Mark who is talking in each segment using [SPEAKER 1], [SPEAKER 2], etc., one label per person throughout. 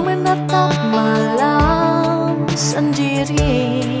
[SPEAKER 1] menatap malam sendiri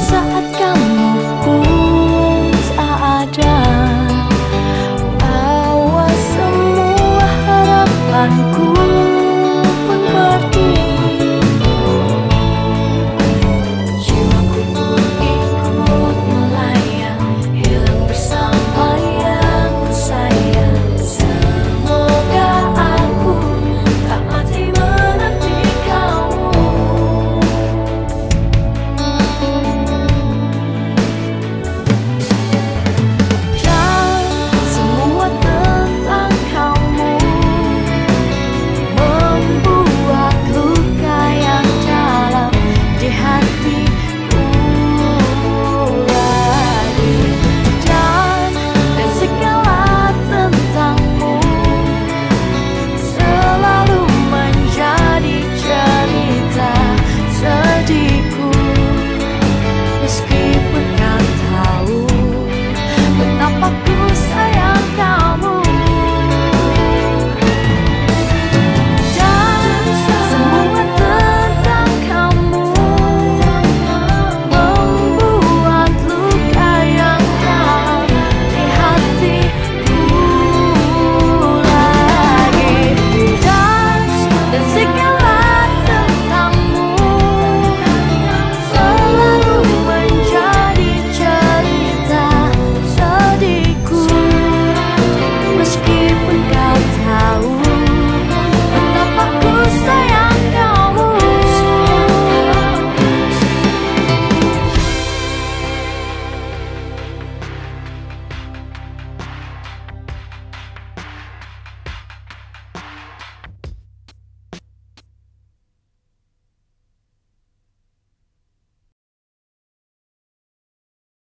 [SPEAKER 1] saat kamu